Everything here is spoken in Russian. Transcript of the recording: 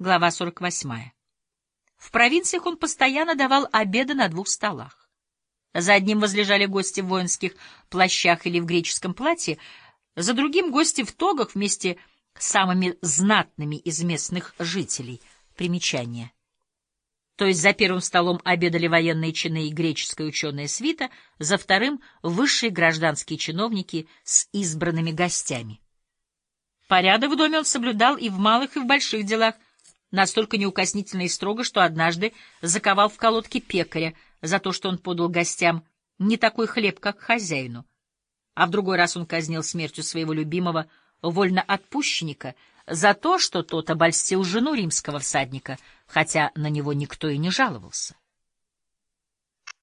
Глава 48. В провинциях он постоянно давал обеды на двух столах. За одним возлежали гости в воинских плащах или в греческом платье, за другим — гости в тогах вместе с самыми знатными из местных жителей. Примечание. То есть за первым столом обедали военные чины и греческая ученая свита, за вторым — высшие гражданские чиновники с избранными гостями. Порядок в доме он соблюдал и в малых, и в больших делах, настолько неукоснительно и строго, что однажды заковал в колодке пекаря за то, что он подал гостям не такой хлеб, как хозяину. А в другой раз он казнил смертью своего любимого вольноотпущенника за то, что тот обольстил жену римского всадника, хотя на него никто и не жаловался.